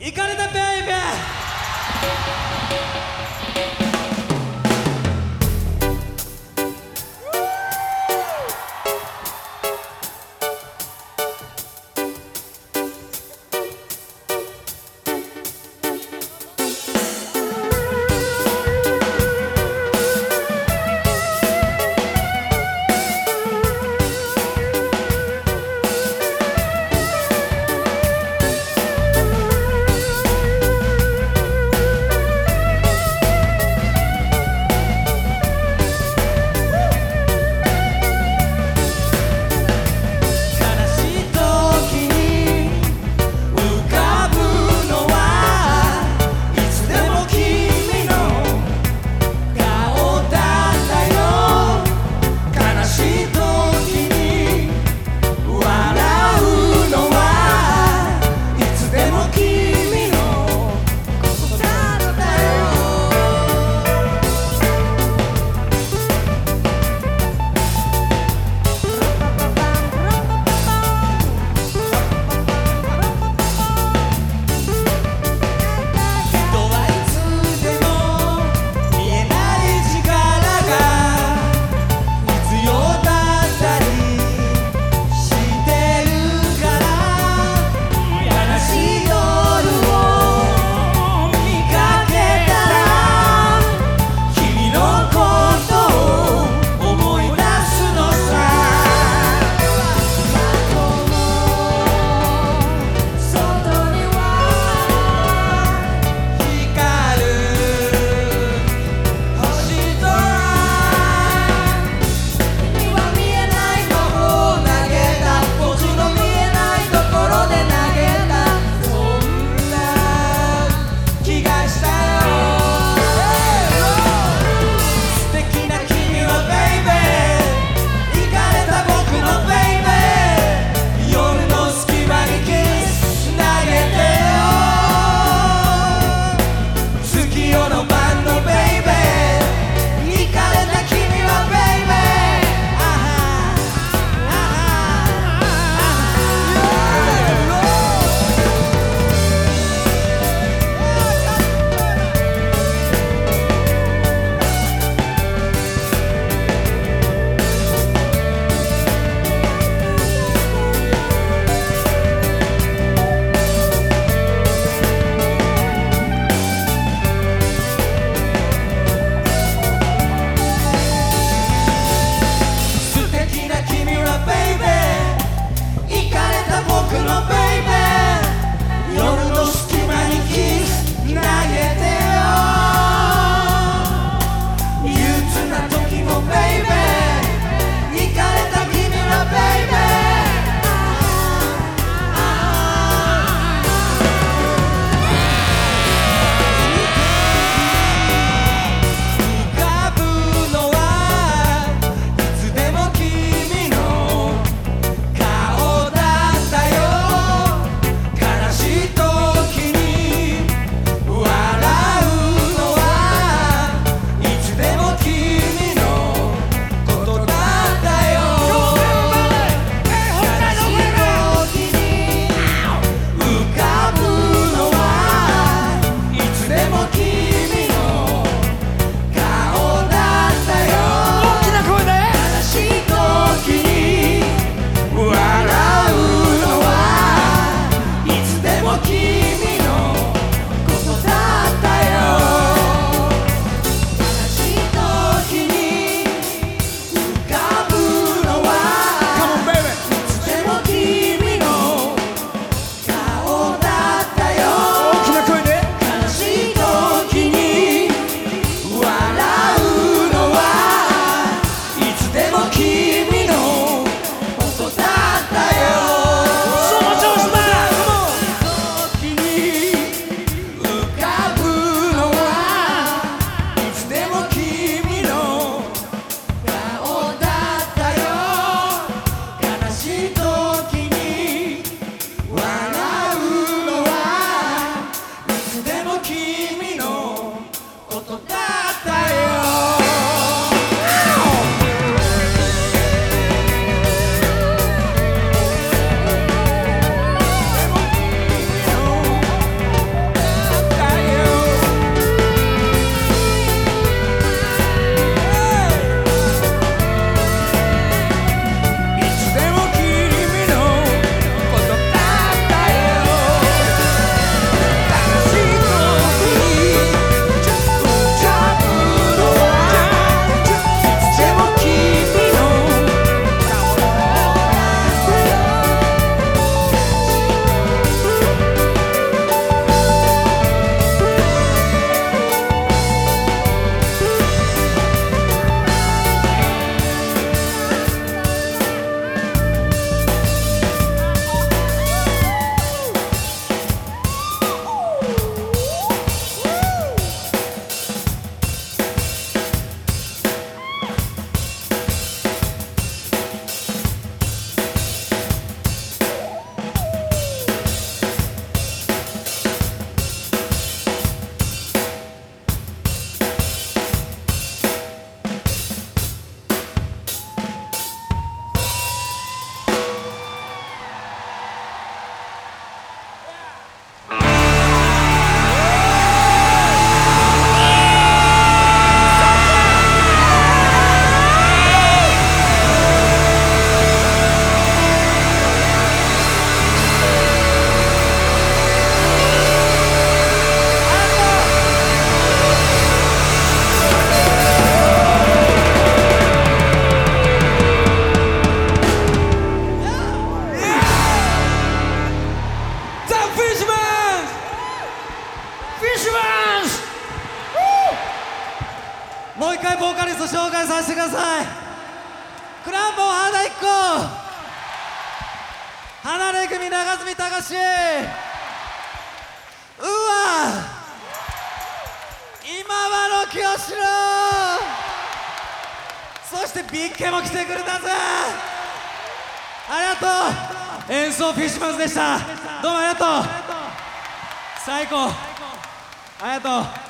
イカれたベイベー離れ組長住隆。うわ。今はの清志郎そしてビッケも来てくれたぜ。ありがとう。演奏フィッシュマンズでした。どうもありがとう。最高。ありがとう。